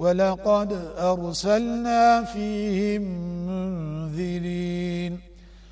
ولقد أرسلنا فيهم